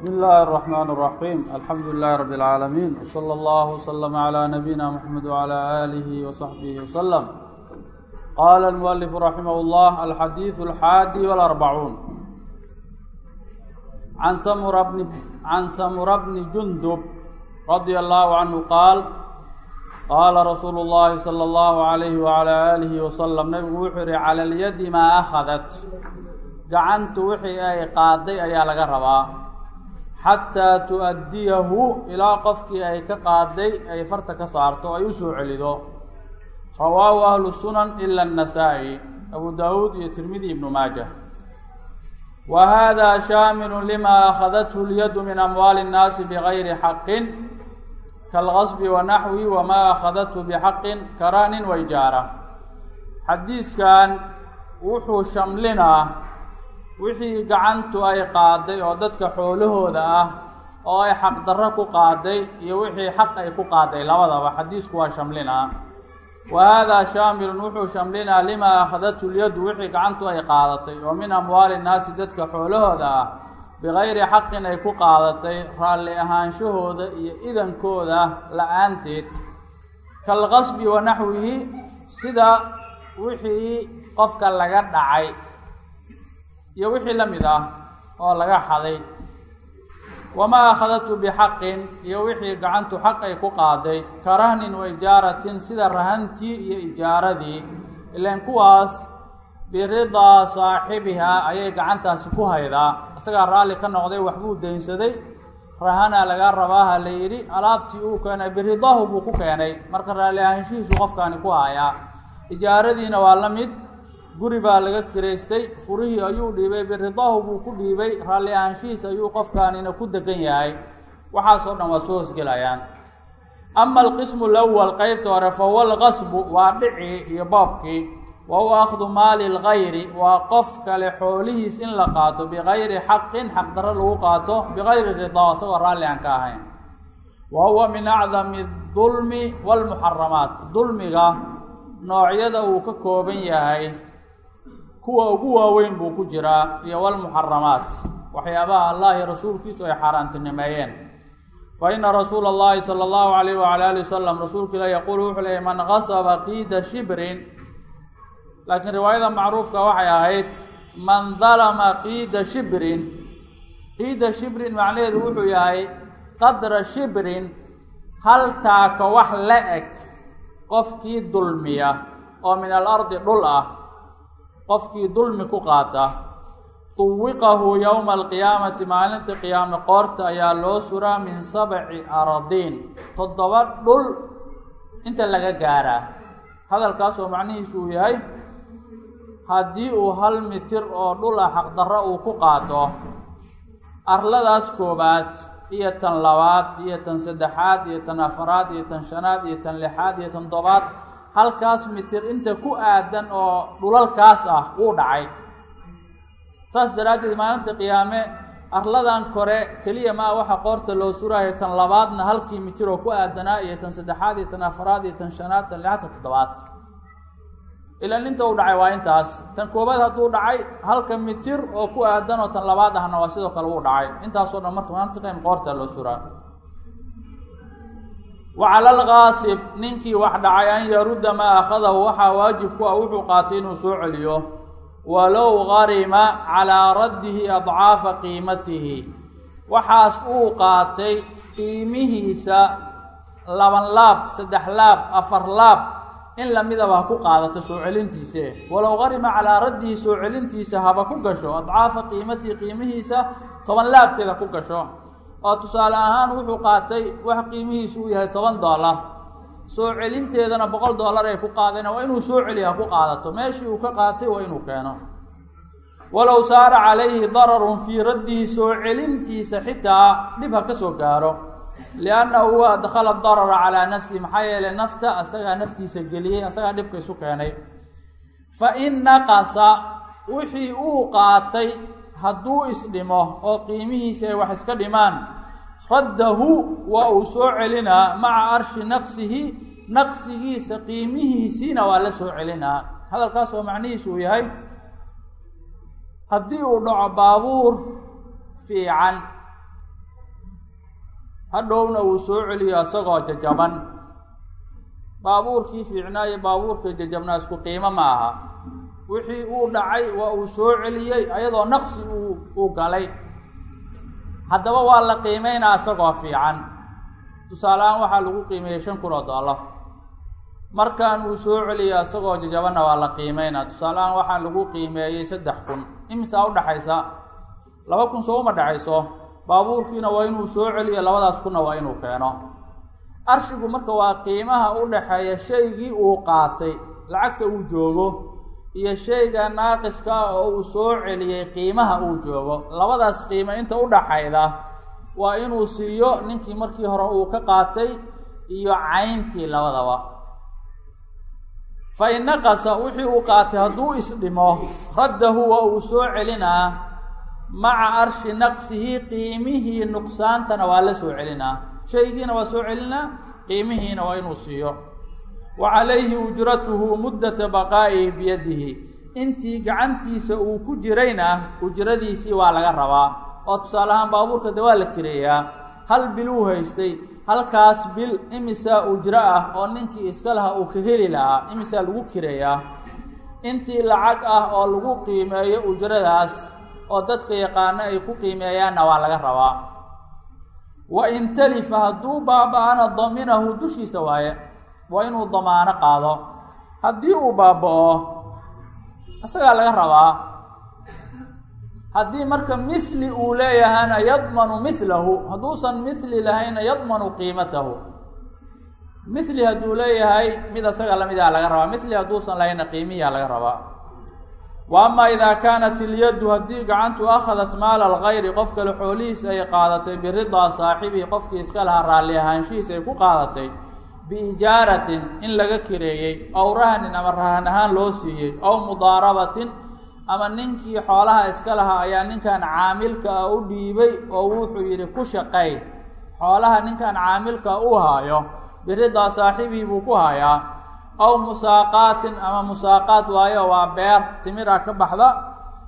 بسم الله الرحمن الرحيم الحمد لله رب العالمين وصلى الله وسلم على نبينا محمد وعلى آله وصحبه وسلم قال المؤلف رحمه الله الحديث الحادي والأربعون عن سمر بن عن سمر بن جندب رضي الله عنه قال قال رسول الله صلى الله عليه وعلى آله وسلم نبgu wuxuu yihi calى اlyadi maa أخadat gacantu wixii ay qaaday ayaa laga rabaa xataa tu'addiyahu ilaa qofkii ay ka qaaday ay farta ka saarto ay u soo celido. Rawaahu ahlu sunan ila annasaa-i abu daawuud iyo tirmidi ibnu maaja. Wa hada shaamilu lima akhadathu lyadu min amwaali اnnaasi bigayri xaqin kalgasbi wa naxwi wamaa akhadathu bixaqin karaanin waijaara xadiiskan wuxuu shamlinaa wixii gacantu ay qaaday oo dadka xoolahooda ah oo ay xaqdarro ku qaaday iyo wixii xaq ay ku qaaday labadaba xadiisku waa shamlinaa wa haadaa shaamilun wuxuu shamlinaa limaa akhadathu lyadu wixii gacantu ay qaadatay oo min amwaali nnaasi dadka xoolahooda ah bigayri xaqin ay ku qaadatay raalli ahaanshahooda iyo idankooda la'aanteed. Kalqasbi wa naxwihi sida wixii qofka laga dhacay iyo wixii la mid ah oo laga xaday. Wamaa akhadatu bixaqin iyo wixii gacantu xaq ay ku qaaday ka rahnin wa ijaaratin sida rahantii iyo ijaaradii. Ilaan kuwaas biridaa saaxibihaa ayay gacantaasi ku haydaa. Isagaa raalli ka noqday waxbuu daynsaday rahana laga rabaaha la yidhi alaabtii uu keenay biridaahu buu ku keenay. Marka raalli ahaanshihiisu qofkaani ku hayaa. Ijaaradiina waa la mid guri baa laga kiraystay furihii ayuu dhiibay biridaahu buu ku dhiibay raalli ahaanshihiis ayuu qofkaanina ku degan yahay. Waxaasoo dhan waa soo hosgelayaan ama alqismu alawal qeybta hore fa huwa alqasbu waa dhicii iyo boobkii wa huwa akhdu maali lgayri waa qof kale xoolihiis in la qaato bigayri xaqin xaqdarro lagu qaato bigayri ridaa isagoo raalli aan ka ahayn. Wa huwa min acdami dulmi waalmuxaramaat dulmiga noocyada uu ka kooban yahay kuwa ugu waaweyn buu ku jiraa iyo walmuxaramaat waxyaabaha allah iyo rasuulkiisu ay xaaraantinimeeyeen. Fa ina rasuula allahi sala allahu alayh wala ali wasalam rasuulka ilah yaquulu wuxuu leeyay man qasaba qiida shibrin laakiin riwaayada macruufka waxay ahayd man dalama qiida shibrin qiida shibrin macnaheedu wuxuu yahay qadra shibrin hal taaka wax la eg qofkii dulmiya oo min alardi dhul ah qofkii dulmi ku qaata tuwiqahu yowma alqiyaamati maalinta qiyaame qoorta ayaa loo suraa min sabci aradiin toddoba dhul inta laga gaaraa. Hadalkaas oo macnihiisu uu yahay haddii uu hal mitir oo dhul ah xaqdarro uu ku qaato arladaas koobaad iyo tan labaad iyo tan saddexaad iyo tan afaraad iyo tan shanaad iyo tan lixaad iyo tan tobaad halkaas mitir inta ku aadan oo dhulalkaas ah wuu dhacay. Saas daraaddeed maalinta qiyaame arladan kore keliya maa waxa qoorta loo suraayo tan labaadna halkii mitir oo ku aadanaa iyo tan saddexaad iyo tan afaraad iyo tan shanaad tan lixaad tan toddobaad. Ilaan inta uu dhacay waa intaas. Tan koobaad hadduu dhacay halka mitir oo ku aadan oo tan labaad ahna waa sidoo kale wuu dhacay. Intaasoo dhan marka maalinta qiyaame qoorta loo suraa wa cala alkaasib ninkii wax dhacay an yarudda maa akhadahu waxaa waajib ku ah wuxuu qaatay inuu soo celiyo. Walow garima calaa raddihi adcaafa qiimatihi. Waxaas uu qaatay qiimihiisa laban laab saddex laab afar laab in lamidaba ha ku qaadato soo celintiise. Walow garima calaa raddihi soo celintiisa haba ku gasho adcaafa qiimatihi qiimihiisa toban laabkeeda ku gasho oo tusaale ahaan wuxuu qaatay wax qiimihiisu uu yahay toban dollar. Soo celinteedana boqol dollar ay ku qaadeen. Waa inuu soo celiya ku qaadato. Meeshii uu ka qaatay waa inuu keeno. Walow saara calayhi dararun fii raddihi soo celintiisa xitaa dhib ha ka soo gaaro. Liannahu huwa adkhala darara calaa nafsihi maxaa yeelay nafta asagaa naftiisa geliyey asagaa dhibka isu keenay. Fa in naqasa wixii uu qaatay hadduu isdhimo oo qiimihiisi ay wax iska dhimaan raddahu waa uu soo celinaa maca arshi naqsihi naqsigiisa qiimihiisiina waa la soo celinaa. Hadalkaas oo macnihiisu uu yahay haddii uu dhaco baabuur fiican hadhowna uu soo celiyo isagoo jajaban. Baabuurkii fiicnaa iyo baabuurkii jajabnaa isku qiimo ma aha wixii uu dhacay waa uu soo celiyey ayadoo naqsi uu galay. Haddaba waa la qiimeynaa isagoo fiican. Tusaaleahaan waxaa lagu qiimeeyey shan kun oo dollar. Markaan uu soo celiyo isagoo jajabanna waa la qiimeynaa. Tusaaleahaan waxaa lagu qiimeeyey saddex kun. Imisaa udhaxaysa laba kun soo uma dhexayso baabuurkiina waa inuu soo celiyo labadaas kunna waa inuu keeno. Arshigu marka waa qiimaha u dhaxeeya shaygii uu qaatay lacagta uu joogo iyo shayga naaqiska ah oo uu soo celiyey qiimaha uu joogo. Labadaas qiimo inta u dhaxayda waa inuu siiyo ninkii markii hore uu ka qaatay iyo cayntii labadaba. Fa in naqasa wixii uu qaatay hadduu isdhimo raddahu waa uu soo celinaa maca arshi naqsihi qiimihii nuqsaantana waa la soo celinaa. Shaygiina waa soo celinaa qiimihiina waa inuu siiyo wa calayhi ujratuhu muddata baqaa'ihi biyadihi intii gacantiisa uu ku jirayna ujradiisii waa laga rabaa oo tusaale ahaan baabuurka de waa la kireeyaa hal bil uu haystay halkaas bil imisaa ujro ah oo ninkii iska laha uu ka heli lahaa imisaa lagu kireeyaa intii lacag ah oo lagu qiimeeyo ujradaas oo dadka yaqaano ay ku qiimeeyaanna waa laga rabaa wa in talifa hadduu baaba-ana daminahu dushiisa waaye waa inuu damaano qaado. Haddii uu baaba-o isagaa laga rabaa. Haddii marka mithli uu leeyahayna yadmanu mithlahu hadduusan mithli lahayna yadmanu qiimatahu. Mithli hadduu leeyahay mid isaga lamidaa laga rabaa. Mithli hadduusan lahayna qiimihiyaa laga rabaa. Wa ama idaa kaanat ilyaddu haddii gacantu akhadat maala algayri qof kale xoolihiis ay qaadatay biridaa saaxibihi qofkii iska lahaa raalli ahaanshihiis ay ku qaadatay biijaaratin in laga kireeyey ow rahanin ama rahan ahaan loo siiyey ow mudaarabatin ama ninkii xoolaha iska lahaa ayaa ninkan caamilka ah u dhiibay oo wuxuu yidhi ku shaqay xoolaha ninkan caamilka u haayo biridaa saaxibihi buu ku hayaa. Aw musaaqaatin ama musaaqaat waayo waa beer timira ka baxda.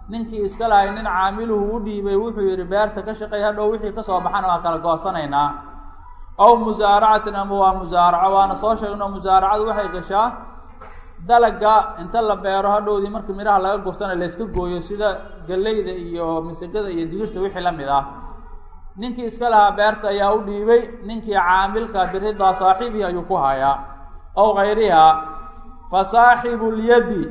Ninkii iska lahay nin caamiluhu u dhiibay wuxuu yidhi beerta ka shaqay hadhow wixii ka soo baxana waa kala goosanaynaa aw musaaracatin ama waa musaaraco waana soo sheegno musaaracadu waxay gashaa dalaga inta la beero hadhowdii marka midhaha laga gurtana layska gooyo sida galleyda iyo misagada iyo digirta wixii la mid ah. Ninkii iska lahaa beerta ayaa u dhiibay ninkii caamilka biridaa saaxiibihi ayuu ku hayaa. Ow kayriha fa saaxibu lyadi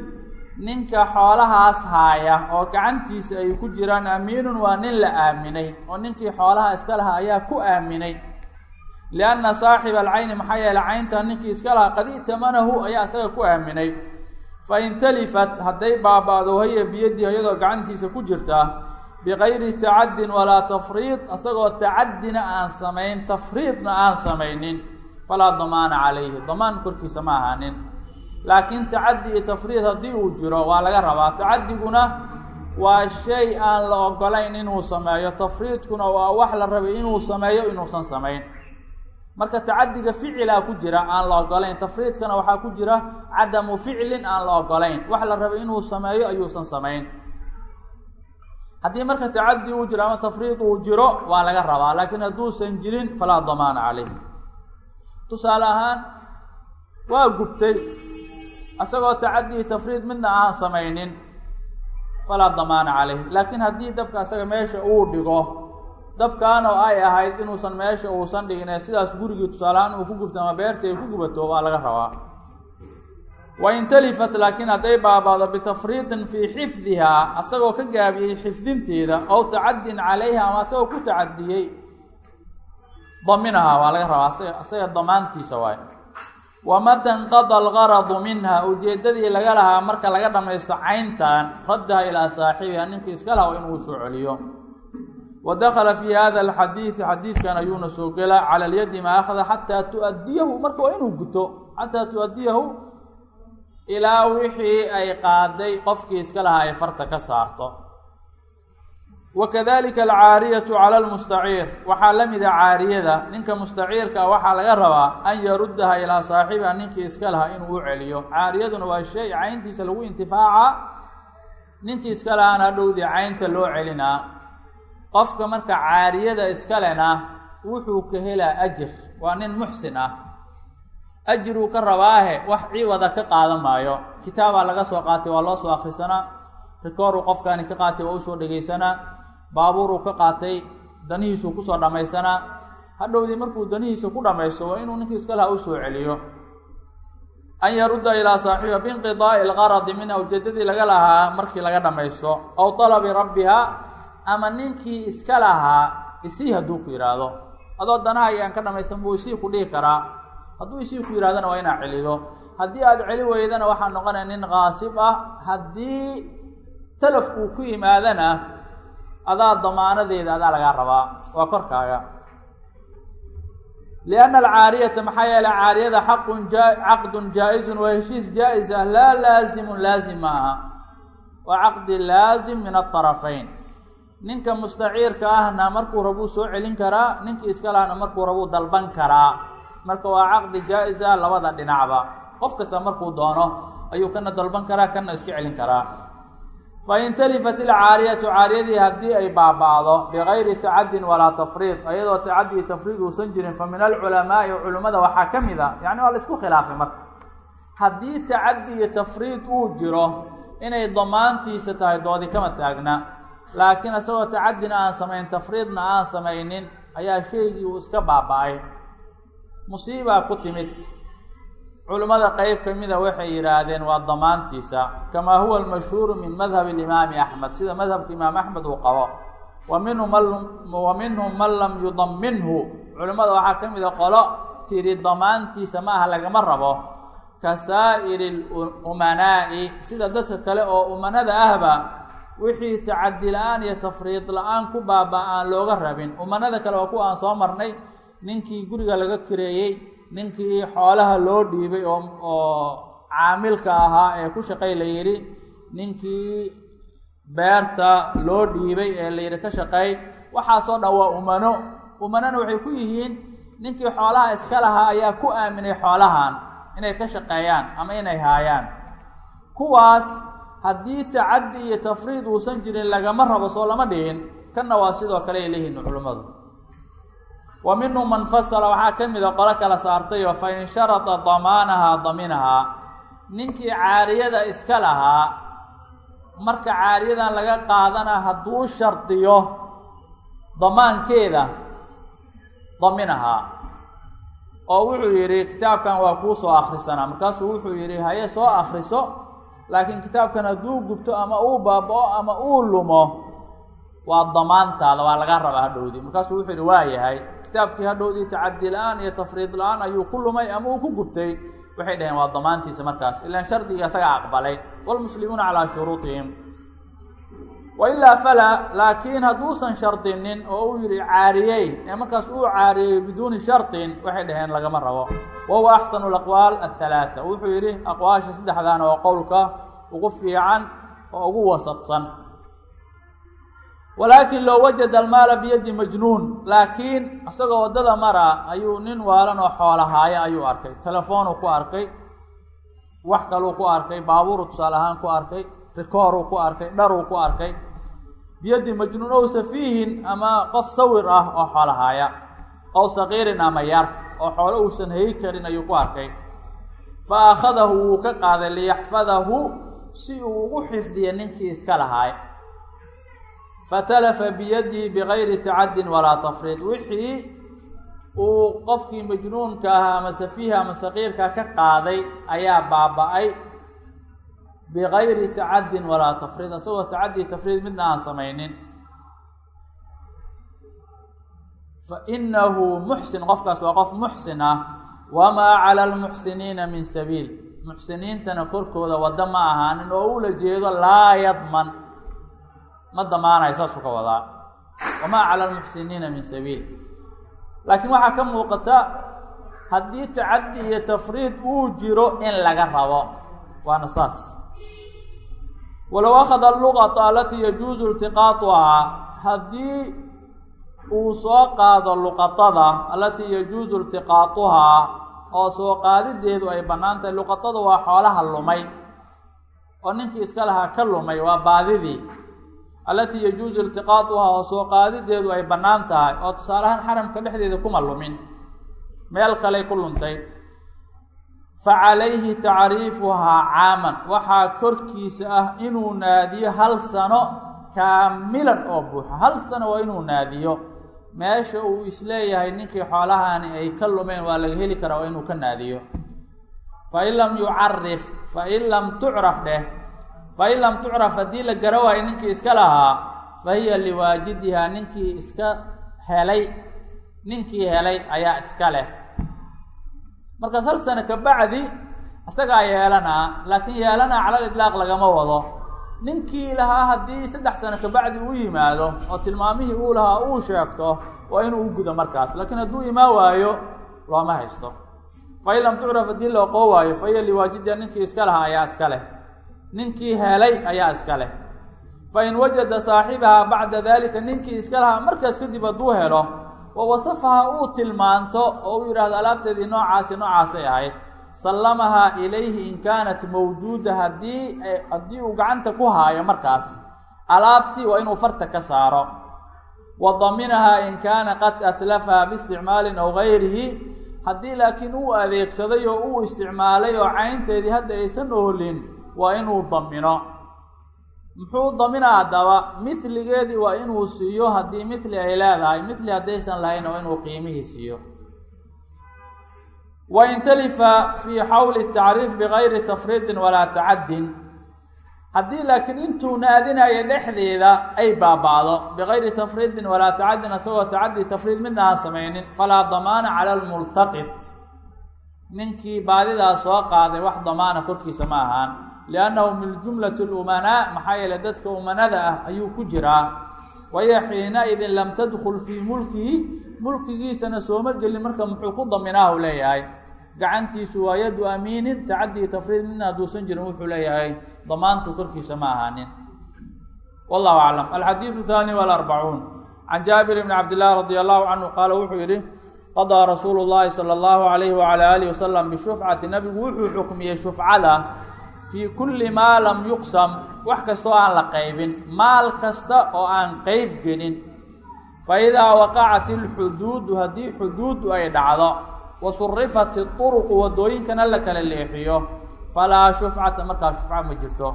ninka xoolahaas haaya oo gacantiisa ay ku jiraan amiinun waa nin la aaminay oo ninkii xoolaha iska lahaa ayaa ku aaminay lianna saaxiba alcayni maxaa yeeley caynta ninkii iska lahaa qad i'tamanahu ayaa isaga ku aaminay. fa in talifat hadday baaba-do haya biyadihi iyadoo gacantiisa ku jirta bikayri tacaddin walaa tafriid isagoo tacaddina aan samayn tafriidna aan samaynin falaa damaana calayhi damaan korkiisa ma ahaanin. laakiin tacaddi iyo tafriid haddii uu jiro waa laga rabaa. tacaddiguna waa shay aan la ogolayn inuu sameeyo. tafriidkuna waa wax la rabay inuu sameeyo inuusan samayn marka tacaddiga ficilaa ku jira aan la ogolayn tafriidkana waxaa ku jira cadamu ficlin aan la ogolayn wax la rabay inuu sameeyo ayuusan samayn. Haddii marka tacaddi uu jiro ama tafriid uu jiro waa laga rabaa. Laakiin hadduusan jirin falaa damaana calayh tusaale ahaan waa gubtay. Isagoo tacaddi tafriid midna aan samaynin falaa damaana calayh laakiin haddii dabka isaga meesha uu dhigo dabkan oo ay ahayd inuusan meesha uusan dhigin ee sidaas gurigii tusaalehaan uu ku gubto ama beerta ay ku gubato waa laga rabaa. Wain talifat laakiin hadday baabaado bitafriidin fii xifdihaa asagoo ka gaabiyey xifdinteeda ow tacaddin calayha ama asagoo ku tacadiyey daminahaa waa laga rabaa. Asaga damaantiisa waay wamata inqada algaradu minha ujeeddadii laga lahaa marka laga dhamaysto cayntan raddaha ilaa saaxibiha ninkii iska laha inuu soo celiyo wa dakala fii hada alxadiidi xadiiskan ayuuna soo gelaa cala alyadi maa akhada xataa tu'addiyahu marka waa inuu guto xataa tu'addiyahu ilaa wixii ay qaaday qofkii iska lahaa ay farta ka saarto wa kadalika alcaariyatu cala almustaciir waxaa la mida caariyada ninka mustaciirka waxaa laga rabaa an yaruddaha ilaa saaxibiha ninkii iska lahaa inuu u celiyo caariyaduna waa shay cayntiisa lagu intifaaca ninkii iska lahaana hadhowdii caynta loo celinaa qofka marka caariyada iskalena wuxuu ka helaa ajir. Waa nin muxsin ah. Ajiruu ka rabaahe wax ciwada ka qaadan maayo. Kitaabaa laga soo qaatay waa loo soo akhrisanaa. Rikooruu qofkaani ka qaatay waa u soo dhegaysanaa. Baabuuruu ka qaatay danihiisuu ku soo dhammaysanaa. Hadhowdii markuu danihiisa ku dhammaysto waa inuu ninkii iska laha u soo celiyo. An yarudda ilaa saaxibiha biinqidaa'i algaradi min awjadadii laga lahaa markii laga dhammaysto. Aw talabi rabbiha ama ninkii iska lahaa isii hadduu ku yidhaahdo adoo danaha ayaan ka dhamaysan buu isii ku dhihi karaa. Hadduu isii ku yidhahdana waa inaa celido. Haddii aada celi weydana waxaa noqonaya nin kaasib ah. Haddii talafkuu ku yimaadana adaa damaanadeeda adaa lagaa rabaa. Waa korkaaga. Lianna alcaariyata maxaa yeele caariyada xaqun ja caqdun jaa-izun waa heshiis jaa-is ah. Laa laazimun laazim ma aha waa caqdi laazim min aطarafayn ninka mustaciirka ahna markuu rabuu soo celin karaa ninkii iska lahna markuu rabuu dalban karaa. Marka waa caqdi jaa-is ah labada dhinacba. Qof kasta markuu doono ayuu kana dalban karaa kana iska celin karaa. Fain talifat ilcaariyatu caariyadii haddii ay baaba'do bigayri tacadin walaa tafriid iyadoo tacadi iyo tafriid uusan jirin fa min alculamaa'i culimmada waxaa ka mid a yani waa la isku khilaafay marka. Haddii tacadi iyo tafriid uu jiro inay damaantiisa tahay doodi kama taagna laakiin isagoo tacadina aan samayn tafriidna aan samaynin ayaa shaygii uu iska baaba-ay. Musiibaa ku timid. Culimmada qeyb ka mida waxay yidhaahdeen waa damaantiisa kamaa huwa almashhuuru min madhab alimaami axmed sida madhabka imaam axmed uu qabo. Wa minhu man wa minhum man lam yudaminhu culimmada waxaa ka mida qolo tiri damaantiisa ma aha lagama rabo. Ka saa'iri lumanaa'i sida dadka kale oo umanada ahba wixii tacadi la'aan iyo tafriid la'aan ku baaba aan looga rabin. Umanada kale waa kuwa aan soo marnay ninkii guriga laga kireeyey ninkii xoolaha loo dhiibay oo oo caamilka ahaa ee ku shaqay la yidhi ninkii beerta loo dhiibay ee la yidhi ka shaqeey waxaasoo dhan waa umano. Umanona waxay ku yihiin ninkii xoolaha iska lahaa ayaa ku aaminay xoolahan inay ka shaqeeyaan ama inay haayaan. Kuwaas haddii tacaddi iyo tafriid uusan jirin lagama rabo soo lama dhihin kanna waa sidoo kale ay leeyihiin culimmadu. Wa minhum man fasala waxaa ka mida qolo kala saartay oo fa in sharada damaanahaa daminahaa ninkii caariyada iska lahaa marka caariyadan laga qaadana hadduu shardiyo damaankeeda daminahaa oo wuxuu yidhi kitaabkan waa kuu soo akhrisanaa markaasuu wuxuu yidhi haye soo akhriso laakiin kitaabkan hadduu gubto ama uu baaba-o ama uu lumo waa damaantaada waa laga rabaa hadhowdii markaasuu wuxuu yidhi waa yahay. Kitaabkii hadhowdii tacadi la'aan iyo tafriid la'aan ayuu ku lumay ama uu ku gubtay. Waxay dhaheen waa damaantiisa markaas. Ilaan shardiga isaga aqbalay. Waalmuslimuuna calaa shuruutihim wa ilaa falaa laakiin hadduusan shardinin oo uu yidhi caariyey ee markaas uu caariyey biduuni shardin waxay dhaheen lagama rabo wa huwa axsanu alaqwaal athalaata wuxuu yidhi aqwaasha saddexdaana waa qowlka ugu fiican oo ugu wasaqsan walaakin low wajada almaala biyadi majnuun laakiin isagoo waddada mara ayuu nin waalan oo xoolahaaya ayuu arkay telefoonuu ku arkay wax kaluu ku arkay baabuuru tusaale ahaan ku arkay rikooruu ku arkay dharuu ku arkay biyadi majnuun ow safiihin ama qof sawir ah oo xoolahaaya ow saqiirin ama yar oo xoolo uusan hayi karin ayuu ku arkay. Fa akhadahu wuu ka qaaday liyaxfadahu si uu ugu xifdiya ninkii iska lahaay. Fatalafa biyadihi bigayri tacadin walaa tafriid. Wixii uu qofkii majnuunka ahaa ama safiiha ama saqiirka ka qaaday ayaa baaba-ay bigayri tacadin walaa tafriid isagoo tacadi tafriid midna aan samaynin fa inahu muxsin qofkaas waa qof muxsin ah wamaa cala almuxsiniina min sabiil muxsiniintana korkooda waddo ma ahaanin oo ula jeedo laa yadman ma damaanayo saasuu ka wadaa wamaa cala almuxsiniina min sabiil laakiin waxaa ka muuqata haddii tacaddi iyo tafriid uu jiro in laga rabo waana saas walow akhada alluqata alatii yajuusu iltiqaatuhaa haddii uu soo qaado luqatada alatii yajuusu iltiqaatuhaa oo soo qaadideedu ay bannaan tahay luqatada waa xoolaha lumay oo ninkii iska lahaa ka lumay waa baadidii. Allatii yajuusu iltiqaatuhaa oo soo qaadideedu ay bannaan tahay oo tusaalahaan xaramka dhexdeeda kuma lumin. Meel kaley ku luntay fa calayhi tacriifuhaa caaman. Waxaa korkiisa ah inuu naadiyo hal sano kaamilan oo buuxa. Hal sano waa inuu naadiyo. Meesha uu is leeyahay ninkii xoolahani ay ka lumeen waa laga heli karaa waa inuu ka naadiyo. Fain lam yucarif fain lam tucraf dheh fain lam tucraf haddii la gara waayo ninkii iska lahaa fa hiya liwaajidihaa ninkii iska helay ninkii helay ayaa iska leh markaas hal sano kabacdi isagaa yeelanaa laakiin yeelanaa calal idlaaq lagama wado. Ninkii lahaa haddii saddex sano kabacdi uu yimaado oo tilmaamihii uu lahaa uu sheegto waa inuu u gudo markaas. Laakiin hadduu imaan waayo looma haysto. Fain lam tucraf haddii la oqoo waayo fa hiya liwaajidiha ninkii iska lahaa ayaa iska leh. Ninkii helay ayaa iska leh. Fain wajada saaxibahaa bacda dalika ninkii iska lahaa markaas kadib hadduu helo wa wasafaha uu tilmaanto oo uu yidhahdo alaabteedii noocaasi noocaasay ahayd. Sallamahaa ilayhi in kaanat mawjuuda haddii haddii uu gacanta ku haayo markaas alaabtii waa inuu farta ka saaro. Wa daminahaa in kaana qad atlafaha biisticmaalin aw gayrihi haddii laakiin uu adeegsaday oo uu isticmaalay oo caynteedii hadda aysan oolin waa inuu damino muxuu daminaa haddaba mitligeedii waa inuu siiyo haddii mitli ay leedahay. Mitli haddaysan lahayn waa inuu qiimihii siiyo. Wain talifa fii xawli tacriif bigayri tafriidin walaa tacaddin. Haddii laakiin intuu naadinayo dhexdeeda ay baaba'do bigayri tafriidin walaa tacaddin isagoo tacaddi tafriid midna aan samaynin falaa damaana cala almultaqit. Ninkii baadidaas soo qaaday wax damaana korkiisa ma ahaan liannahu min jumlati lumanaa maxaa yeele dadka umanada ah ayuu ku jiraa. waya xiinaidin lam tadkul fii mulkihi mulkigiisana sooma gelin marka muxuu ku daminaahu leeyahay. gacantiisu waa yadu amiinin tacadii tafriid midna hadduusan jirin wuxuu leeyahay. damaantu korkiisa ma ahaanin. wallahu aclam alxadiidu thaani walarbacuun can jaabir bni cabd illah radi allahu canhu qaala wuxuu yidhi qadaa rasuulu llahi sala allahu alayhi wacala alihi wasalam bishufcati nabigu wuxuu xukmiyey shufcada fii kulli maa lam yuqsam wax kasta oo aan la qaybin maal kasta oo aan qeyb gelin. Fa idaa waqacat ilxuduudu haddii xuduudu ay dhacdo wa surifat iduruqu waddooyinkana la kala leexiyo falaa shufcata markaa shufca ma jirto.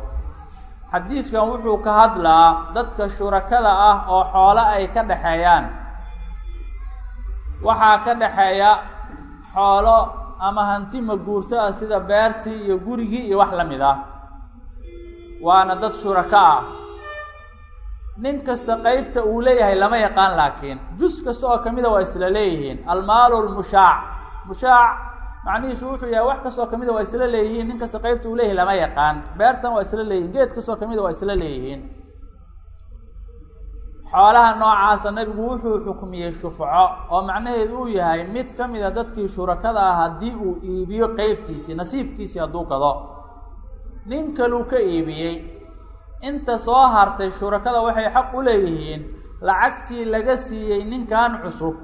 Xadiiskan wuxuu ka hadlaa dadka shurakada ah oo xoolo ay ka dhexeeyaan. Waxaa ka dhexeeya xoolo ama hanti maguurto ah sida beertii iyo gurigii iyo wax la mid ah. Waana dad shuraka ah. Nin kasta qeybta uu leeyahay lama yaqaan laakiin jus kasta oo kamida waa isla leeyihiin. Almaalu lmushaac mushaac macnihiisu wuxuu yahay wax kastoo kamida waa isla leeyihiin. Nin kasta qeybta uu leeyahay lama yaqaan. Beertan waa isla leeyihiin geed kastoo kamida waa isla leeyihiin xoolaha noocaasa nabigu wuxuu xukmiyey shufco oo macnaheedu uu yahay mid ka mida dadkii shurakada ah haddii uu iibiyo qeybtiisii nasiibkiisii hadduu gado nin kaluu ka iibiyey. Inta soo hartay shurakada waxay xaq u leeyihiin lacagtii laga siiyey ninkan cusub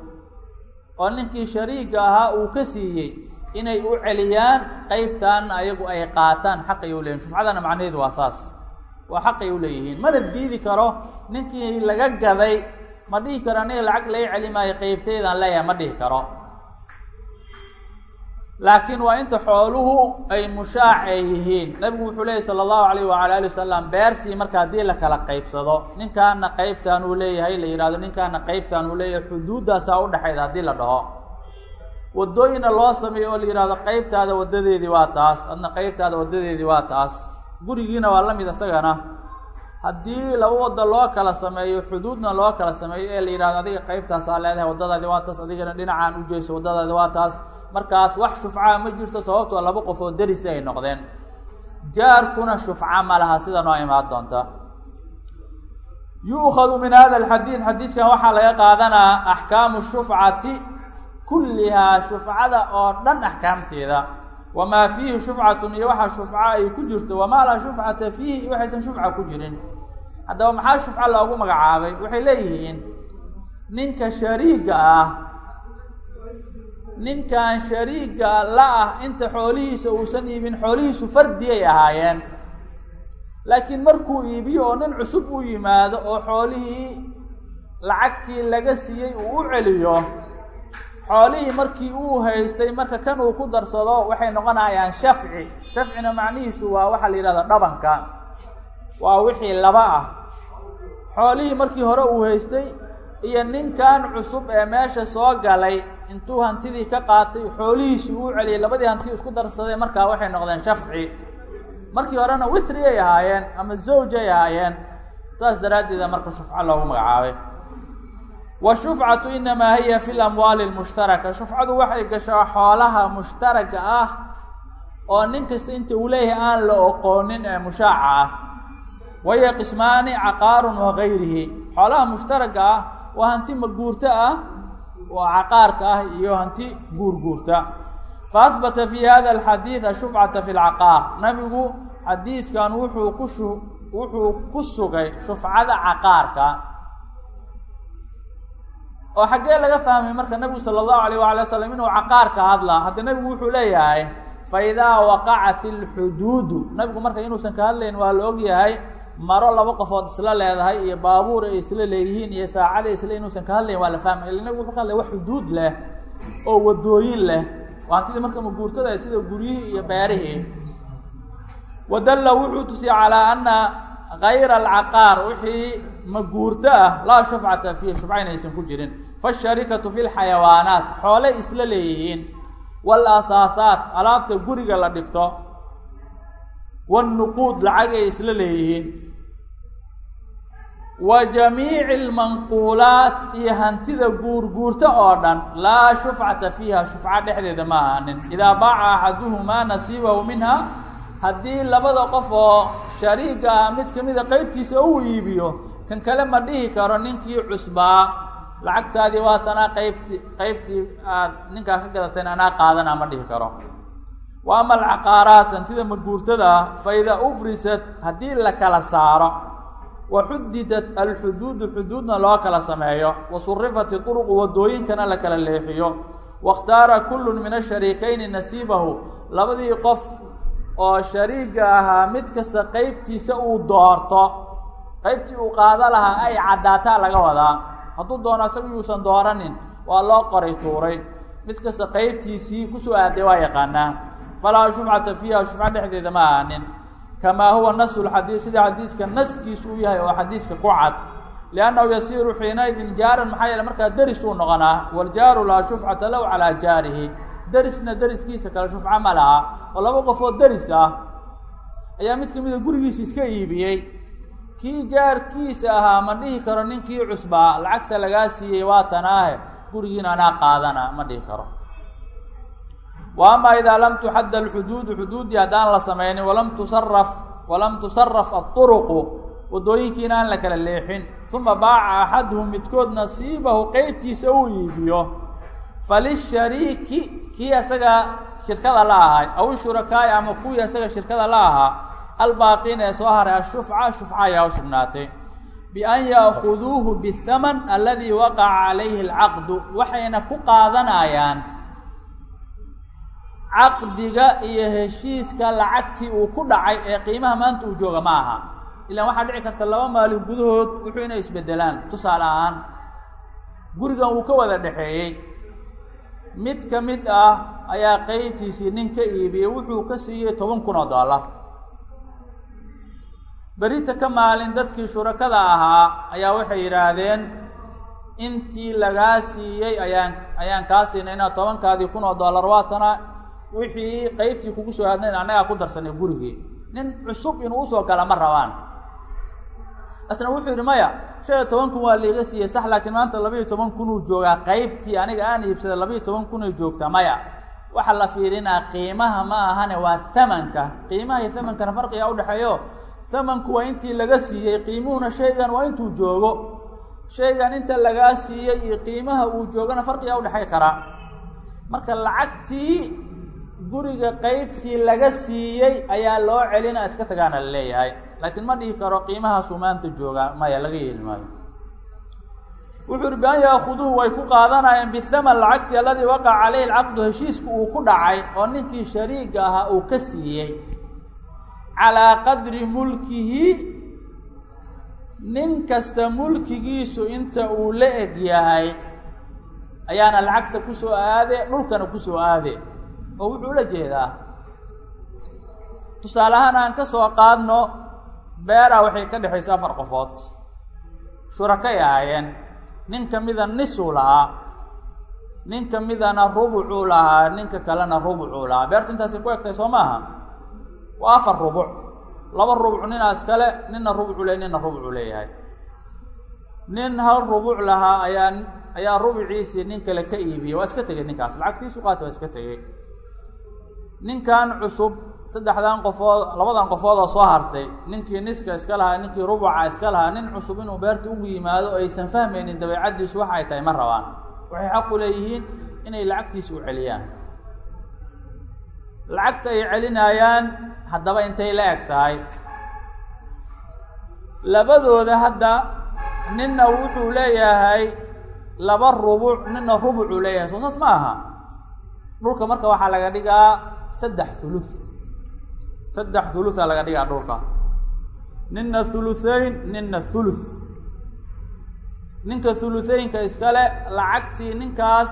oo ninkii shariiga ahaa uu ka siiyey inay u celiyaan qeybtaanna ayagu ay qaataan xaqay u leeyihiin shufcadana macnaheedu waa saas waa xaqay u leeyihiin. Mana diidi karo ninkii laga gaday ma dhihi karo aniga lacag lai celi maayo leeyahay ma dhihi karo. Laakiin waa inta xooluhu ay mushaac ay yihiin. Nabigu wuxuu leeyahy sala allahu alayh wacala ali wasalam beertii marka haddii la kala qaybsado ninkaana qeybtaan uu leeyahay la yidhahdo ninkaana qeybtaan uu leeyahay xuduuddaasaa udhexayda haddii la dhaho. Waddooyina loo sameeyo oo la yidhahdo qeybtaada waddadeedii waa taas adna qeybtaada waddadeedii waa taas gurigiina waa la mid isagana haddii laba wadda loo kala sameeyo xuduudna loo kala sameeyo ee la yidhahdo adiga qeybtaasaa leedahay waddadaadi waa taas adigana dhinacaan u jeeso waddadaadi waa taas. Markaas wax shufcaa ma jirto sababtoo laba qof oo derisi ay noqdeen. Jaarkuna shufca ma laha sida noo imaan doonta. Yu'khadu min hada alxadiid xadiiskan waxaa laga qaadanaa axkaamu shufcati kullihaa shufcada oo dhan axkaamteeda wamaa fiihi shufcatun iyo waxaa shufca ay ku jirto wamaa laa shufcata fiihi iyo waxaysan shufca ku jirin. Haddaba maxaa shufca loogu magacaabay? Waxay leeyihiin ninka shariiga ah ninkan shariiga la ah inta xoolihiisa uusan iibin xoolihiisu fardiyay ahaayeen. Laakiin markuu iibiyo oo nin cusub u yimaado oo xoolihii lacagtii laga siiyey uu u celiyo xoolihii markii uu haystay marka kan uu ku darsado waxay noqonayaan shafci. Shafcina macnihiisu waa waxaa la yidhahdaa dhabanka. Waa wixii laba ah. Xoolihii markii hore uu haystay iyo ninkan cusub ee meesha soo galay intuu hantidii ka qaatay xoolihiisii uu celiyay. Labadii hanti isku darsaday markaa waxay noqdeen shafci. Markii horena witriyay ahaayeen ama zawjay ahaayeen saas daraaddeeda marka shufco loogu magacaabay washufcatu inamaa hiya fi lamwaali lmushtaraka shufcadu waxay gashaa xoolaha mushtaraka ah oo nin kasta inta uu leeyahay aan la oqoonin ee mushaaca ah wahiya qismaani caqaarun wa gayrihi xoolaha mushtaraka ah waa hanti maguurto ah oo caqaarka ah iyo hanti guurguurta fa ahbata fi hada alxadiid ashufcata fi lcaqaar nabigu xadiiskan wuxuu ku wuxuu ku sugay shufcada caqaarka oo xaggee laga fahmay marka nebigu sala allahu alayh waala wasalam inuu caqaarka hadlaa hadda nebigu wuxuu leeyahay fa waqacat alxuduudu nabigu marka inuusan ka hadlayn waa la ogyahay maro laba qofood isla leedahay iyo baabuur ay isla leeyihiin iyo saacada isla inuusan ka hadlayn waa la fahmay. Ila nebigu wuxuu ka hadlay wax xuduud leh oo wadooyin leh. Waa hantidii marka maguurtada sida guryihii iyo beerihii. Wadalla wuxuu tusiyey calaa ana gayra alcaqaar wixii maguurto ah laa shufcata fiihi shufca inaysan ku jirin faasharikatu fi lxayawaanaat xoolay isla leeyihiin waalaahaahaat alaabta guriga la dhigto wاlnuquud lacagay isla leeyihiin wa jamiici almanquulaat iyo hantida guurguurta oo dhan laa shufcata fiiha shufca dhexdeeda ma ahaanin idaa baaca axaduhumaa nasiibahu minha haddii labada qof oo shariiga ah mid kamida qeybtiisa uu iibiyo kan kale ma dhihi karo ninkii cusbaa lacagtaadii waatanaa qaybti qaybtii aad ninkaa ka gadateen anaa qaadana ma dhihi karo. Wa ama alcaqaaraat hantida maguurtada ah fa idaa ufrisat haddii la kala saaro wa xudidat alxuduudu xuduudna loo kala sameeyo wa surifat iطuruqu wadooyinkana la kala leexiyo. Waاkhtaara kullu min ashariikayni nasiibahu labadii qof oo shariiga ahaa mid kasta qeybtiisa uu doorto qeybtii uu qaado lahaa ay caddaataa laga wadaa hadduu doono isagu yuusan dooranin waa loo qoray tuuray. Mid kasta qeybtiisii ku soo aaday waa yaqaanaa falaa shufcata fiiha shufco dhexdeeda ma ahaanin. Kamaa huwa nasu lxadiid sida xadiiska naskiisu uu yahay oo xadiiska ku cad. Liannahu yasiiru xiinaidin jaaran maxaa yeele markaa deris uu noqonaa waljaaru laa shufcata lahu calaa jaarihi. Derisna deriskiisa kale shufco ma laha oo laba qofoo deris ah. Ayaa mid kamida gurigiisa iska iibiyey kii jaarkiisa ahaa ma dhihi karo ninkii cusbaa lacagta lagaa siiyey waatanaahe gurigiina anaa qaadana ma dhihi karo. Wa ama idaa lam tuxadda alxuduudu? Xuduuddii haddaan la samaynin walam tusaraf walam tusaraf aطuruqu wadooyinkiina aan la kala leexin. Uma baaca axaduhum midkood nasiibahu qeybtiisa uu iibiyo. Falishariiki kii asaga shirkada la ahay aw shurakaa'i ama kuwii asaga shirkada la ahaa albaaqiina ee soo haray ashufca shufca ayaa u sugnaatay. Bian ya'khuduuhu bihaman aladii waqaca calayhi alcaqdu waxayna ku qaadanayaan caqdiga iyo heshiiska lacagtii uu ku dhacay ee qiimaha maanta uu jooga ma aha. Ilaan waxaa dhici karta laba maalin gudahood wuxuu inay isbedelaan. Tusaale gurigan uu ka wada dhexeeyey mid ka mid ah ayaa qeybtiisii nin ka iibiyey wuxuu ka siiyey toban kun oo dollar berita ka maalin dadkii shurakada ahaa ayaa waxay yidhaahdeen intii lagaa siiyey ayaan ayaan kaa siinay inaad tobankaadii kun oo dollar waatana wixii qeybtii kugu soo aadnayn annagaa ku darsanay gurigii. Nin cusub inuu u soo gala ma rabaan. Asna wuxuu yidhi maya shan iyo toban kun waa laiga siiyey sax laakiin maanta labaiyo toban kunuu joogaa qeybtii aniga aan iibsaday labaiyo toban kunay joogtaa maya waxaa la fiirinaa qiimaha ma ahane waa tamanka qiimaha iyo tamankana farqiga udhexeeyo tamanku waa intii laga siiyey qiimuhuna shaygan waa intuu joogo. Shaygan inta lagaa siiyey iyo qiimaha uu joogana farqigaa udhexay karaa marka lacagtii guriga qeybtii laga siiyey ayaa loo celina iska tagaana la leeyahay. Laakiin ma dhihi karo qiimahaasuu maanta joogaa maya laga yeeli maayo. Wuxuu uhi bian yaakuduuhu way ku qaadanayeen bithaman lacagtii aladii waqaca caleyhi alcaqdu heshiisku uu ku dhacay oo ninkii shariiga ahaa uu ka siiyey calaa qadri mulkihi nin kasta mulkigiisu inta uu la eg yahay ayaana lacagta ku soo aade dhulkana ku soo aade oo wuxuu la jeedaa tusaale ahaan aan ka soo qaadno beera waxay ka dhexaysa afar qofood. Shurakay ahaayeen nin ka mida nisuu lahaa nin ka midana rubucuu lahaa ninka kalena rubucuu lahaa. Beertu intaasay ku egtahay soo maaha waa afar rubuc laba rubuc ninaas kale nina rubucu le nina rubucu leeyahay nin hal rubuc lahaa ayaa ayaa rubuciisii nin kale ka iibiyey. Waa iska tegey ninkaas. Lacagtiisu qaata waa iska tegey. Ninkan cusub saddexdan qofood labadan qofood oo soo hartay. Ninkii niska iska lahaa ninkii rubuca iska lahaa. Nin cusub inuu beerta ugu yimaado aysan fahmaynin dabeecaddiisu waxa ay tahay ma rabaan. Waxay xaq leeyihiin inay lacagtiisa u celiyaan. Lacagta ay celinaayaan haddaba intay la eg tahay. Labadooda hadda ninna wuxuu leeyahay laba rubuc nina rubucuu leeyahay. Soo saas ma aha. Dhulka marka waxaa laga dhigaa saddex thuluth. Saddex thulutha laga dhigaa dhulka. Nina thuluthayn nina thuluth. Ninka thulutheynka iskale lacagtii ninkaas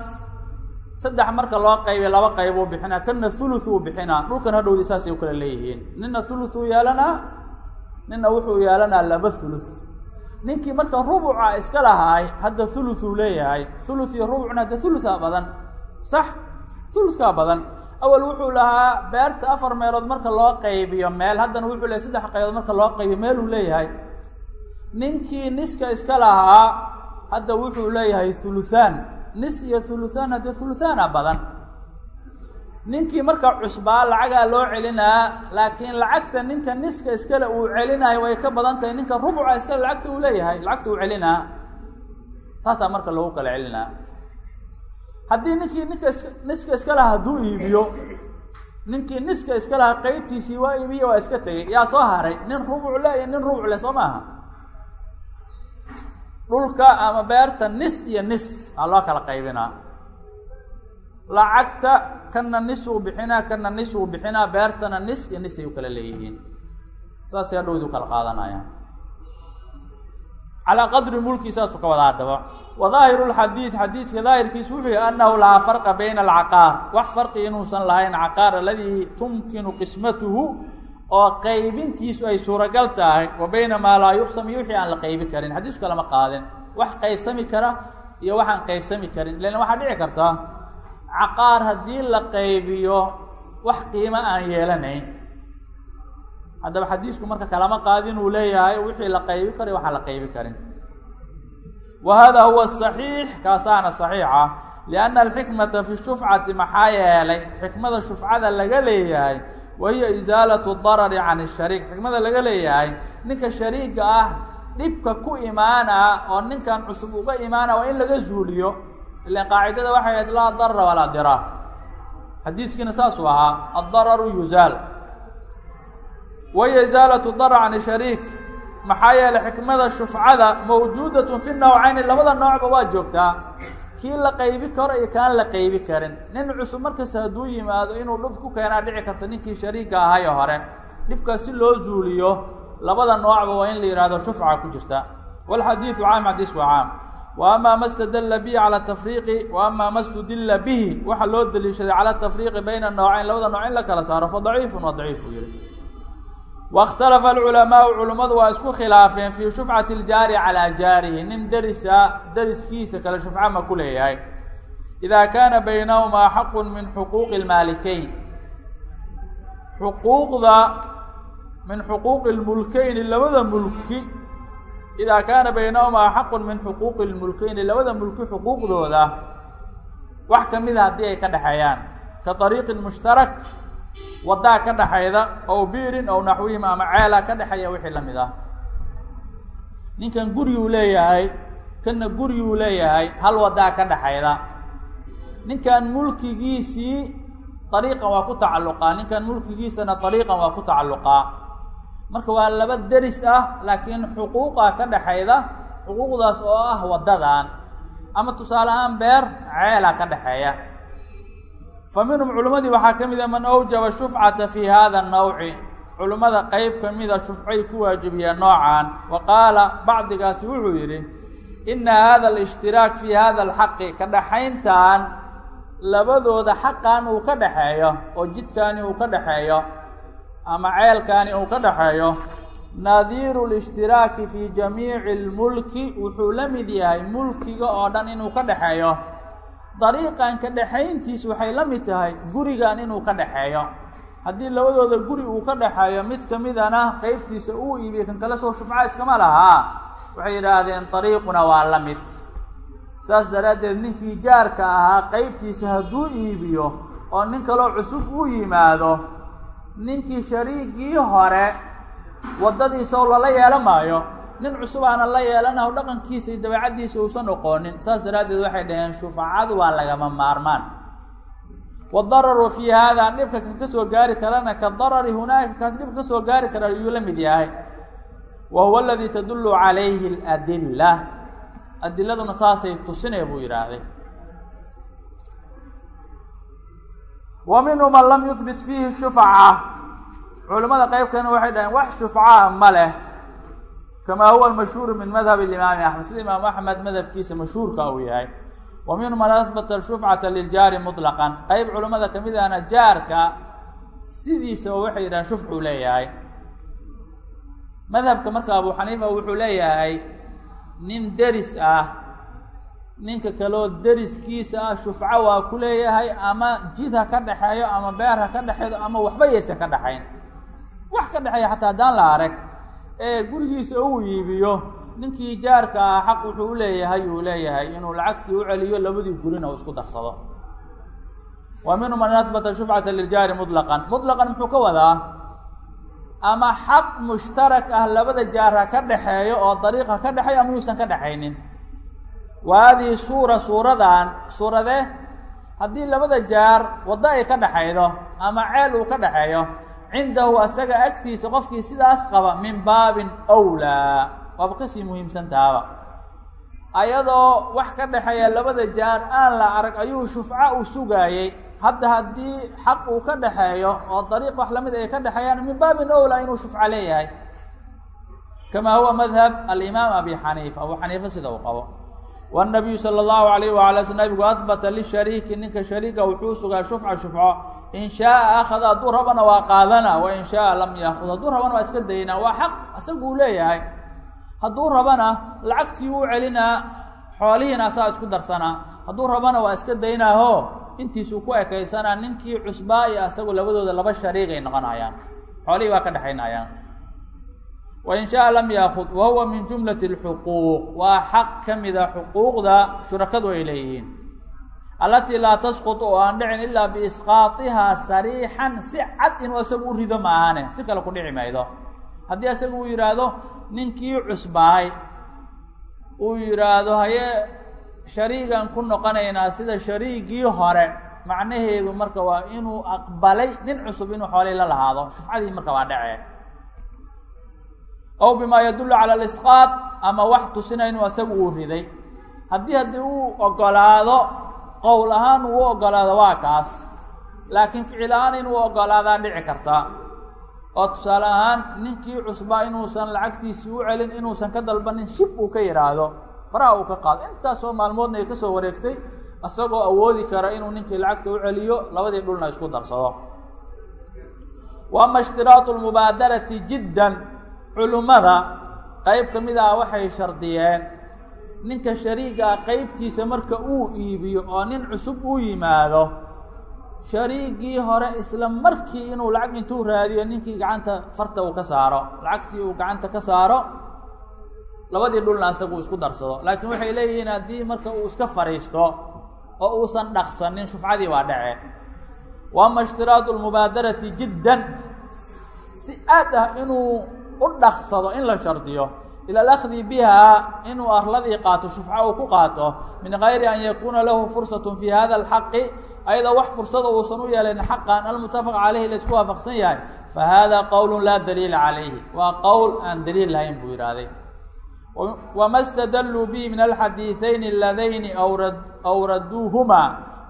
saddex marka loo qaybiy laba qaybuu bixinaa. Kana thuluth uu bixinaa. Dhulkan hadhowdi saasay u kala leeyihiin. Nina thuluth uu yeelanaa nina wuxuu yeelanaa laba thuluth. Ninkii marka rubuca iska lahaay hadda thuluth leeyahay. Thuluth iyo rubucna hadda thuluthaa badan. Sax? Thuluthkaa badan. Awal wuxuu lahaa beerta afar meelood marka loo qaybiyo meel. Haddana wuxuu leeyahy saddex qaybood marka loo qaybiyo meeluu leeyahay. Ninkii niska iska lahaa hadda wuxuu leeyahay thuluthaan nis iyo thuluthaan haddee thuluthaana badan. Ninkii marka cusbaa lacagaa loo celinaa laakiin lacagta ninka niska iskale uu celinayo way ka badan tahay ninka rubuca iskale lacagta uu leeyahay lacagta uu celinaa. Saasaa marka lagu kala celinaa. Haddii ninkii ninka is niska iska laha hadduu iibiyo ninkii niska iska lahaa qeybtiisii waa iibiye waa iska tegey yaa soo haray nin rubuc le iyo nin rubuc leh soo maaha dhulka ama beerta nis iyo nis. Aa loo kala qaybinaa. Lacagta kana nis uu bixinaa kana nis uu bixinaa beertana nis iyo nis ay u kala leeyihiin. Saasay hadhowdi u kala qaadanayaan. Calaa qadri mulki saasuu ka wada haddaba wa daahiru lxadiid xadiidka daahirkiisu wuxuu yahay annahu laa farqa bayna alcaqaar. Wax farqi inuusan lahayn caqaar aladii tumkinu qismatuhu oo qaybintiisu ay suuragal tahay wa bayna maa laa yuqsam iyo wixii aan la qaybi karin. Xadiisku kalama qaadin. Wax qaybsami kara iyo waxaan qaybsami karin. Ilan waxaa dhici karta caqaar haddii la qaybiyo wax qiimo aan yeelanayn. Haddaba xadiisku marka kalama qaadin uu leeyahay wixii la qaybi karayo waxaan la qaybi karin. Wa hada huwa saxiix kaasaana saxiixa lianna alxikmata fi shufcati maxaa yeelay? Xikmada shufcada laga leeyahay wa hiya isaalatu darari can ishariik xikmada laga leeyahay ninka shariiga ah dhibka ku imaanaa oo ninkan cusub uga imaana waa in laga zuuliyo. Ilan qaacidada waxay ahayd laa darara walaa diraar xadiiskiina saasuu ahaa addararu yuzaal. Wahiya isaalatu darar can shariik. Maxaa yeelay xikmada shufcada mawjuudatun fi nawcayni labada noocba waa joogtaa kii la qaybi karo iyo kaan la qaybi karin. Nin cusub markasta hadduu yimaado inuu dhib ku keenaa dhici karta ninkii shariiga ahayo hore. Dhibkaas si loo zuuliyo labada noocba waa in la yihahdo shufca ku jirta. Walxadiidu caam xadiisku caam. Wa ama ma stadalla bihi tafriiqi wa ama ma studilla bihi. Waxa loo daliishaday cala tafriiqi bayna noocayn labada nooc in la kala saaro fa daciifun waa daciif uu yihi waاkhtalafa alculamaau culummadu waa isku khilaafeen fii shufcati iljaari calaa jaarihi nin derisa deriskiisa kale shufca ma ku leeyahay idaa kaana baynahumaa xaqu min xuquuqi lmaalikeyn xuquuqda min xuquuqi lmulkeyni labada mulki idaa kaana baynahumaa xaqun min xuquuqi lmulkeyni labada mulki xuquuqdooda wax kamida haddii ay ka dhexeeyaan ka ariiqin mushtarak waddaa ka dhexayda ow biirin ow naxwihim ama ceela ka dhexeeya wixii la mid ah. Ninkan guryuu leeyahay kana guryuu leeyahay hal waddaa ka dhexayda ninkan mulkigiisii ariiqan waa ku tacalluqaa. Ninkan mulkigiisana ariiqan waa ku tacalluqaa. Marka waa laba deris ah laakiin xuquuqa ka dhexayda xuquuqdaas oo ah waddadan ama tusaale ahaan beer ceela ka dhexeeya fa minhum culimmadii waxaa ka mida man awjaba shufcata fi hada nawci culimmada qeyb ka mida shufcay ku waajibiyeen noocan wa qaala bacdigaasi wuxuu yidhi ina hada alishtiraak fi hada alxaqi ka dhaxayntan labadooda xaqan uu ka dhaxeeyo oo jidkaani uu ka dhaxeeyo ama ceelkaani uu ka dhaxeeyo nadiiru lishtiraaki fi jamiici lmulki wuxuu la mid yahay mulkiga oo dhan inuu ka dhaxeeyo dariiqan ka dhaxayntiis waxay la mid tahay gurigan inuu ka dhaxeeyo haddii labadooda guri uu ka dhaxeeyo mid kamidana qeybtiisa uu iibiyo kan kale soo shufca iskama lahaa waxay yidhaahdeen dariiquna waa la mid. Saas daraaddeed ninkii jaarka ahaa qeybtiisa hadduu iibiyo oo nin kaloo cusub uu yimaado ninkii shariigii hore waddadiisa oo lala yeelan maayo nin cusub aana la yeelanaho dhaqankiisa iyo dabeecaddiisa uusan oqoonin saas daraaddeed waxay dhaheen shufacadu waa lagama maarmaan. Wadararu fii haadaa dhibka kan ka soo gaari karana ka darari hunaaka kaas dhib ka soo gaari kara ayuu la mid yahay. Wa huwa aladii tadullu calayhi aladilla adiladuna saasay tusinaya buu yidhaahday. Wa minhu man lam yuhbit fiihi shufca culimmada qeybkana waxay dhaheen wax shufcaa ma leh kamaa huwa almashhuuru min madhabi imaami axmed sida imaamu axmed madhabkiisa mashhuurka uu yahay wa minhu man ahbata shufcata liljaari muطlaqan qeyb culimmada ka mid ahna jaarka sidiisaba waxay yidhahaan shufcuu leeyahay madhabka marka abu xaniifa wuxuu leeyahay nin deris ah ninka kaloo deriskiisa ah shufco waa ku leeyahay ama jid ha ka dhexeeyo ama beer ha ka dhexeeyo ama waxba yaysan ka dhexayn wax ka dhexeeya xataa haddaan la arag ee gurigiisa uu iibiyo ninkii jaarka ah xaq wuxuu uleeyahay uu leeyahay inuu lacagtii u celiyo labadii gurina uu isku darsado. Wa minhu man ahbata shufcata liljaari muطlaqan muطlaqan muxuu ka wadaa? Ama xaq mushtarak ah labada jaar ha ka dhexeeyo oo dariiqa ka dhexeeyo ama yuusan ka dhexaynin wa hadihi suura suuradan suuradee haddii labada jaar waddo ay ka dhexaydo ama ceel uu ka dhexeeyo cindahu asaga agtiisa qofkii sidaas qaba min baabin awlaa. Waaba ka sii muhiimsantaaba ayadoo wax ka dhexeeya labada jaar aan la arag ayuu shufco u sugaayey. Hadda haddii xaq uu ka dhexeeyo oo dariiq wax la mid ay ka dhexeeyaan min baabin awlaa inuu shufco leeyahay. Kamaa huwa madhab alimaam abi xaniifa. Abu xaniifa sida uu qabo wالnabiyu salى اllahu alayh wala sl nabigu ahbata lishariiki ninka shariika wuxuu sugaa shufca shufco in shaaa akhada hadduu rabana waa qaadana wain shaaa lam yaakud hadduu rabana waa iska daynaa waa xaq isaguu leeyahay hadduu rabana lacagtii u celinaa xoolihiina asaa isku darsanaa hadduu rabana waa iska daynaaho intiisuu ku ekaysanaa ninkii cusbaa iyo asagu labadooda laba shariigay noqonayaan xoolihii waa ka dhexaynayaan wain shaaa lam yaakud wa huwa min jumlati اlxuquuq waa xaq ka mida xuquuqda shurakadu ay leeyihiin allatii laa tasquط oo aan dhicin ilaa biisqaaihaa sariixan si cad inuu isagu u rido ma ahane si kale ku dhici maydo haddii isagu uu yidhaahdo ninkii cusbaay uu yidhaahdo haye shariigan ku noqonaynaa sida shariigii hore macnaheedu marka waa inuu aqbalay nin cusub inuu xoolihii la lahaado shufcadii marka waa dhece aw bimaa yadullu cala alisqaad ama wax tusina inuu isagu uu riday. Haddii haddii uu ogolaado qowl ahaan uu ogolaado waa kaas. Laakiin ficil ahaan inuu ogolaadaa dhici karta. Oo tusaale ahaan ninkii cusbaa inuusan lacagtiisii u celin inuusan ka dalbanin shib uu ka yidhaahdo faraha uu ka qaado. Intaasoo maalmoodna ay ka soo wareegtay isagoo awoodi kara inuu ninkii lacagta u celiyo labadii dhulna isku darsado. Wa ama ishtiraatu lmubaadarati jiddan culummada qeyb ka mid ah waxay shardiyeen ninka shariigaa qeybtiisa marka uu iibiyo oo nin cusub uu yimaado shariigii hore isla markii inuu lacag intuu raadiyo ninkii gacanta farta uu ka saaro lacagtii uu gacanta ka saaro labadii dhulna isagu isku darsado. Laakiin waxay leeyihiin haddii marka uu iska fadhiisto oo uusan dhaqsanin shufcadii waa dhace. Wa ama ishtiraatu lmubaadarati jiddan. Si aad ah inuu u dhaqsado in la shardiyo ila alakdi biha inuu arladii qaato shufco uu ku qaato min gayri an yakuuna lahu fursat fi hada alxaqi ayadoo wax fursada uusan u yeelayn xaqan almutafaq caleyhi la isku waafaqsan yahay fa hada qowl laa daliila calayhi waa qowl aan daliil lahayn buu yidhaahday wama stadalluu bihi min alxadiiثayn aladayni awraduuhuma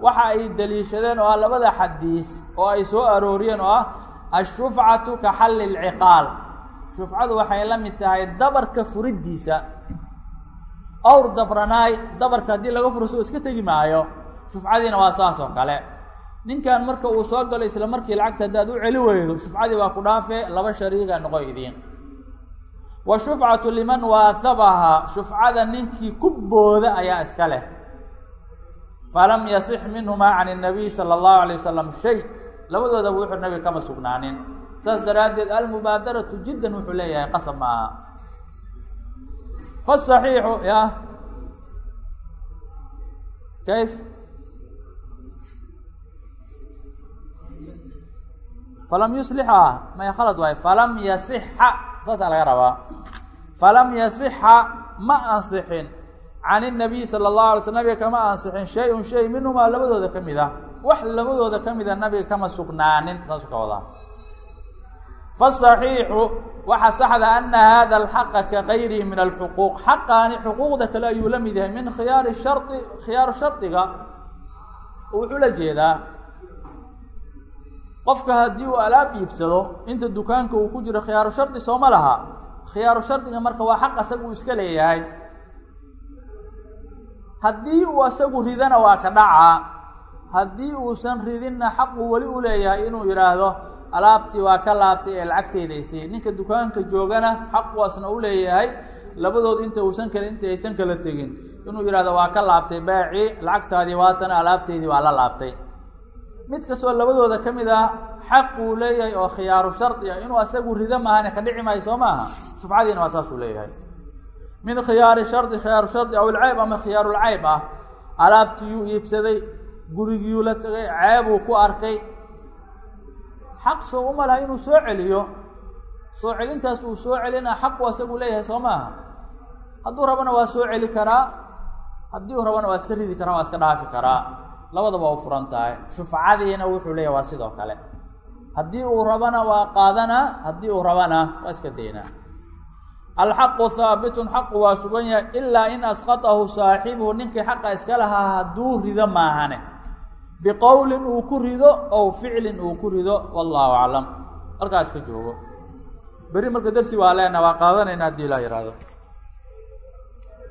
waxa ay deliishadeen oo ah labada xadiis oo ay soo arooriyeen oo ah ashufcatu ka xalli lciqaal shufcadu waxay la mid tahay dabarka furiddiisa. Awr dabranaay dabarka haddii laga furo soo iska tegi maayo shufcadiina waa saas oo kale. Ninkan marka uu soo galo isla markii lacagta haddaad u celi weydo shufcadii waa ku dhaafee laba shariiga noqon idiin. Wa shufcatu liman waahabahaa shufcada ninkii ku booda ayaa iska leh. Falam yasix minhumaa can اnabiy sala allahu alay wasalam shay labadoodaba wuxuu nabiga kama sugnaanin saas daraaddeed almubaadaratu jiddan wuxuu leeyahay qasab maaha. Fasaxiixu ya. Kayf. Falam yuslixa may khalad waay. Falam yasixa saasaa laga rabaa. Falam yasixa ma ansixin. Can inabiy sala allahu alay sl nabiga kama ansixin. Shay-un shay minhumaa labadooda ka mid ah. Wax labadooda ka mida ah, nabiga kama sugnaanin saasuu ka wadaa fasaxiixu waxa saxda ana hada alxaqa ka gayrihi min alxuquuq xaqaani xuquuqda kale ayuu la mid yahay min khiyaari shari khiyaaru shardiga wuxuu la jeedaa qofka haddii uu alaab iibsado inta dukaanka uu ku jiro khiyaaru shardi sooma laha khiyaaru shardiga marka waa xaq asaga uu iska leeyahay haddii uu asagu ridana waa ka dhacaa haddii uusan ridinna xaqu weli u leeyahay inuu yidhaahdo alaabtii waa ka laabtay ee lacagteydaysii ninka dukaanka joogana xaquwaasna u leeyahay labadood inta uusan kale inta aysan kala tegin. Inuu yidhahdo waa ka laabtay baaci lacagtaadii waatana alaabteydii waa la laabtay. Mid kastoo labadooda ka mid ah xaquu leeyahay oo khiyaaru shardi ah inuu asagu rido maahane ka dhici maayo soo maaha shufcadiina waa saasuu leeyahay. Min khiyaari shardi khiyaaru shardi aw ilcayb ama khiyaarulcayb ah alaabtiyuu iibsaday gurigiyuu la tegay ceebuu ku arkay xaq soo uma laha inuu soo celiyo. Soo celintaas uu soo celina xaqu asagu leeyahay soo maaha? Hadduu rabana waa soo celi karaa haddii uu rabana waa iska ridi karaa waa iska dhaafi karaa. Labadaba u furan tahay. Shufcadiina wuxuu leeyahay waa sidoo kale. Haddii uu rabana waa qaadanaa haddii uu rabana waa iska daynaa alxaqu haabitun xaqu waa sugan yahay ilaa in asqatahu saaxibuhu ninkii xaqa iska lahaa hadduu rido maahane biqowlin uu ku rido ow ficlin uu ku rido wallahu aclam. Halkaa iska joogo. Beri marka dersi waa leena waa qaadanayna haddii ilaa yihahdo